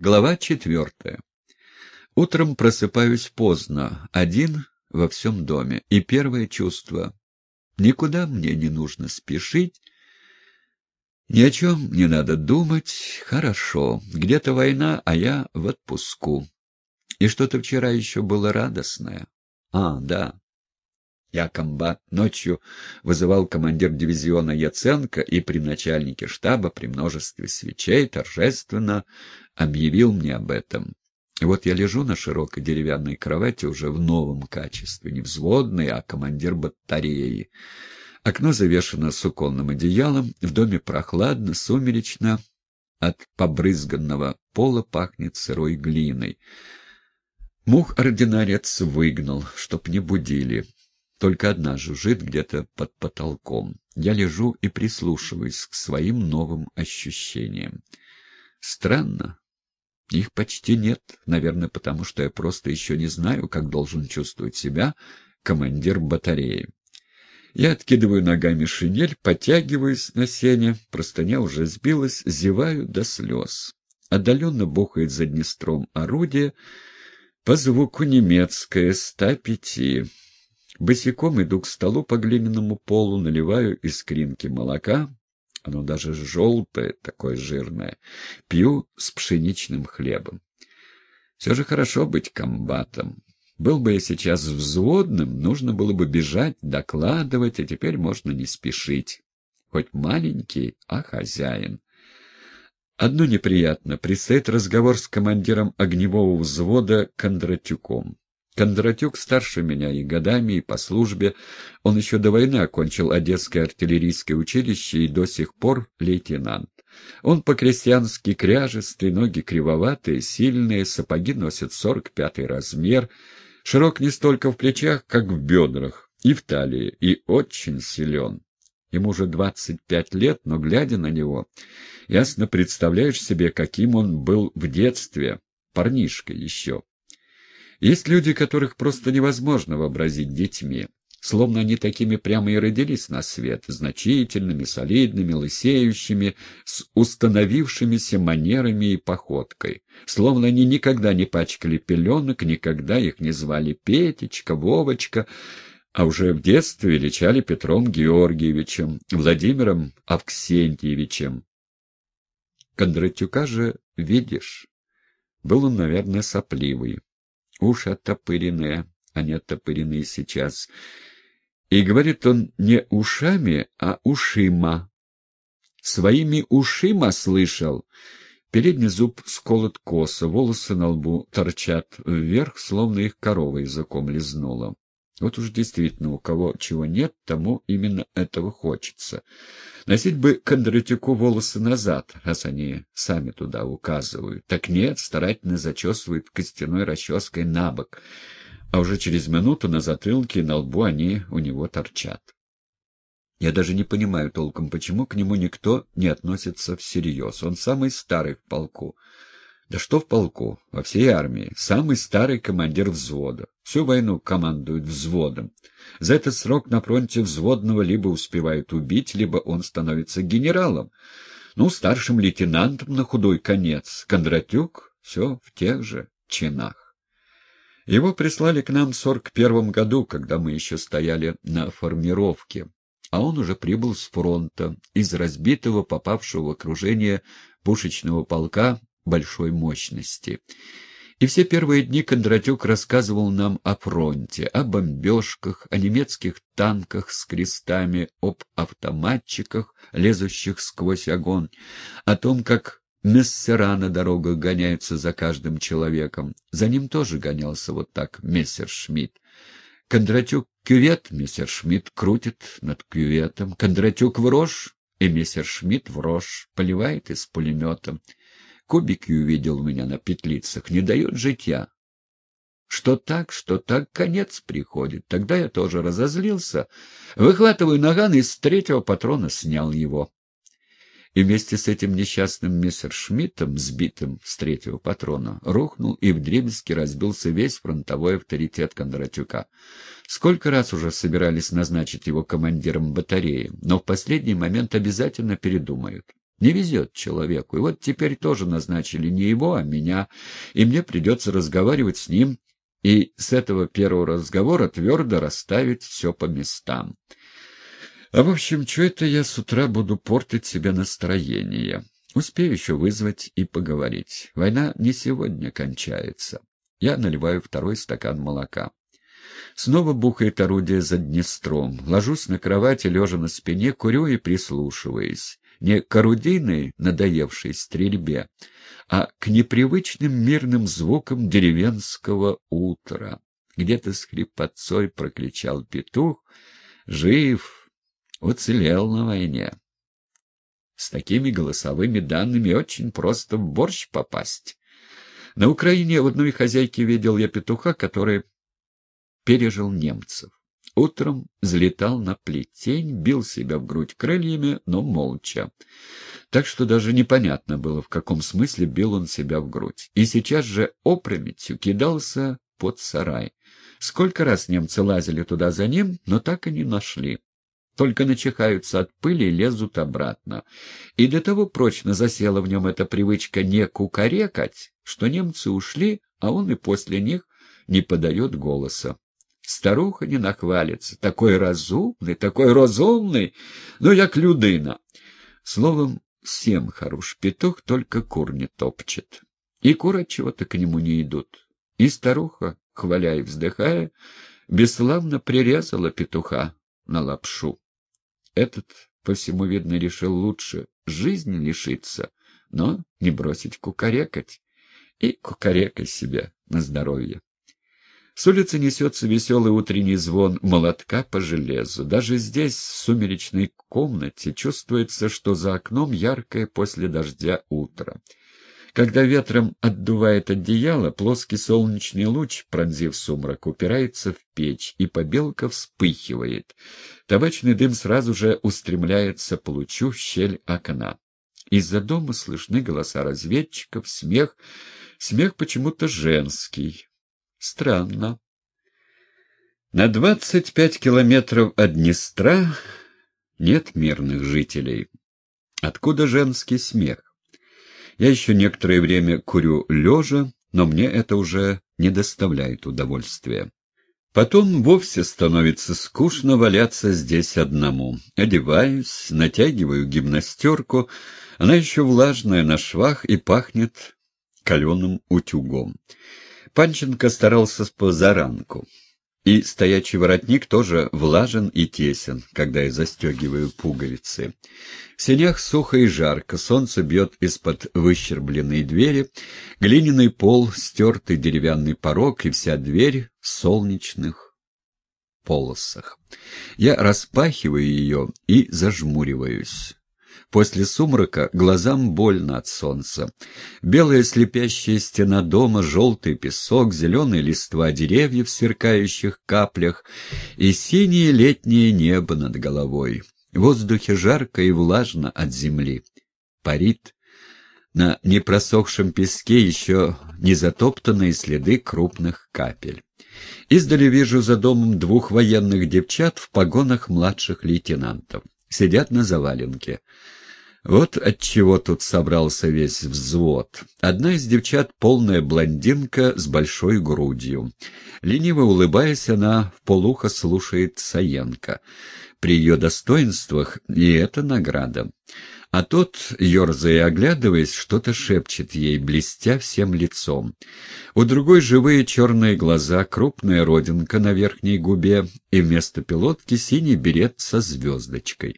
Глава четвертая. Утром просыпаюсь поздно, один во всем доме, и первое чувство — никуда мне не нужно спешить, ни о чем не надо думать, хорошо, где-то война, а я в отпуску. И что-то вчера еще было радостное. А, да, я комбат ночью вызывал командир дивизиона Яценко и при начальнике штаба при множестве свечей торжественно объявил мне об этом. И вот я лежу на широкой деревянной кровати уже в новом качестве, не взводный, а командир батареи. Окно завешено суконным одеялом, в доме прохладно, сумеречно, от побрызганного пола пахнет сырой глиной. Мух-ординарец выгнал, чтоб не будили. Только одна жужжит где-то под потолком. Я лежу и прислушиваюсь к своим новым ощущениям. Странно. Их почти нет, наверное, потому что я просто еще не знаю, как должен чувствовать себя командир батареи. Я откидываю ногами шинель, подтягиваюсь на сене, простыня уже сбилась, зеваю до слез. Отдаленно бухает за Днестром орудие, по звуку немецкое, ста пяти. Босиком иду к столу по глиняному полу, наливаю из кринки молока, оно даже желтое, такое жирное, пью с пшеничным хлебом. Все же хорошо быть комбатом. Был бы я сейчас взводным, нужно было бы бежать, докладывать, а теперь можно не спешить. Хоть маленький, а хозяин. Одно неприятно. Предстоит разговор с командиром огневого взвода Кондратюком. Кондратюк старше меня и годами, и по службе. Он еще до войны окончил Одесское артиллерийское училище и до сих пор лейтенант. Он по-крестьянски кряжестый, ноги кривоватые, сильные, сапоги носят сорок пятый размер, широк не столько в плечах, как в бедрах, и в талии, и очень силен. Ему уже двадцать пять лет, но, глядя на него, ясно представляешь себе, каким он был в детстве, парнишка еще. Есть люди, которых просто невозможно вообразить детьми. Словно они такими прямо и родились на свет, значительными, солидными, лысеющими, с установившимися манерами и походкой. Словно они никогда не пачкали пеленок, никогда их не звали Петечка, Вовочка, а уже в детстве величали Петром Георгиевичем, Владимиром Авксентьевичем. Кондратюка же видишь. Был он, наверное, сопливый. Уши оттопыренные, они оттопыренные сейчас. И говорит он не ушами, а ушима. Своими ушима слышал. Передний зуб сколот косо, волосы на лбу торчат вверх, словно их корова языком лизнула. Вот уж действительно, у кого чего нет, тому именно этого хочется. Носить бы Кондратюку волосы назад, раз они сами туда указывают. Так нет, старательно зачесывают костяной расческой на бок, а уже через минуту на затылке и на лбу они у него торчат. Я даже не понимаю толком, почему к нему никто не относится всерьез. Он самый старый в полку. Да что в полку, во всей армии, самый старый командир взвода. Всю войну командует взводом. За этот срок на фронте взводного либо успевают убить, либо он становится генералом. Ну, старшим лейтенантом на худой конец. Кондратюк все в тех же чинах. Его прислали к нам в сорок первом году, когда мы еще стояли на формировке. А он уже прибыл с фронта, из разбитого, попавшего в окружение пушечного полка большой мощности. И все первые дни Кондратюк рассказывал нам о фронте, о бомбежках, о немецких танках с крестами, об автоматчиках, лезущих сквозь огонь, о том, как мессера на дорогах гоняются за каждым человеком. За ним тоже гонялся вот так мессершмитт. Кондратюк кювет, мессершмитт крутит над кюветом. Кондратюк в рожь, и мессершмитт в рожь, поливает из пулемета. Кубики увидел меня на петлицах, не дают житья. Что так, что так, конец приходит. Тогда я тоже разозлился. Выхватываю наган и с третьего патрона снял его. И вместе с этим несчастным мистер Шмидтом, сбитым с третьего патрона, рухнул и вдребезги разбился весь фронтовой авторитет Кондратюка. Сколько раз уже собирались назначить его командиром батареи, но в последний момент обязательно передумают. Не везет человеку. И вот теперь тоже назначили не его, а меня, и мне придется разговаривать с ним и с этого первого разговора твердо расставить все по местам. А в общем, что это я с утра буду портить себе настроение? Успею еще вызвать и поговорить. Война не сегодня кончается. Я наливаю второй стакан молока. Снова бухает орудие за Днестром. Ложусь на кровати, лежа на спине, курю и прислушиваясь. Не к орудийной, надоевшей стрельбе, а к непривычным мирным звукам деревенского утра. Где-то с хрипотцой прокричал петух. «Жив! Уцелел на войне!» С такими голосовыми данными очень просто в борщ попасть. На Украине в одной хозяйке видел я петуха, который пережил немцев. Утром взлетал на плетень, бил себя в грудь крыльями, но молча. Так что даже непонятно было, в каком смысле бил он себя в грудь. И сейчас же опрометью кидался под сарай. Сколько раз немцы лазили туда за ним, но так и не нашли. Только начихаются от пыли и лезут обратно. И до того прочно засела в нем эта привычка не кукарекать, что немцы ушли, а он и после них не подает голоса. Старуха не нахвалится. Такой разумный, такой разумный, ну, як людина. Словом, всем хорош петух, только кур не топчет. И кур чего-то к нему не идут. И старуха, хваля и вздыхая, бесславно прирезала петуха на лапшу. Этот, по всему видно, решил лучше жизни лишиться, но не бросить кукарекать. И кукарекай себя на здоровье. С улицы несется веселый утренний звон молотка по железу. Даже здесь, в сумеречной комнате, чувствуется, что за окном яркое после дождя утро. Когда ветром отдувает одеяло, плоский солнечный луч, пронзив сумрак, упирается в печь, и побелка вспыхивает. Табачный дым сразу же устремляется по лучу в щель окна. Из-за дома слышны голоса разведчиков, смех, смех почему-то женский. Странно. На двадцать пять километров от Днестра нет мирных жителей. Откуда женский смех? Я еще некоторое время курю лежа, но мне это уже не доставляет удовольствия. Потом вовсе становится скучно валяться здесь одному. Одеваюсь, натягиваю гимнастерку, она еще влажная на швах и пахнет каленым утюгом. Панченко старался с позаранку. И стоячий воротник тоже влажен и тесен, когда я застегиваю пуговицы. В сенях сухо и жарко, солнце бьет из-под выщербленной двери, глиняный пол, стертый деревянный порог и вся дверь в солнечных полосах. Я распахиваю ее и зажмуриваюсь. После сумрака глазам больно от солнца. Белая слепящая стена дома, желтый песок, зеленые листва деревьев в сверкающих каплях и синее летнее небо над головой. В воздухе жарко и влажно от земли. Парит. На непросохшем песке еще не затоптанные следы крупных капель. Издали вижу за домом двух военных девчат в погонах младших лейтенантов. Сидят на заваленке. Вот отчего тут собрался весь взвод. Одна из девчат — полная блондинка с большой грудью. Лениво улыбаясь, она в полухо слушает Саенко. При ее достоинствах и это награда. А тот, ерзая и оглядываясь, что-то шепчет ей, блестя всем лицом. У другой живые черные глаза, крупная родинка на верхней губе и вместо пилотки синий берет со звездочкой.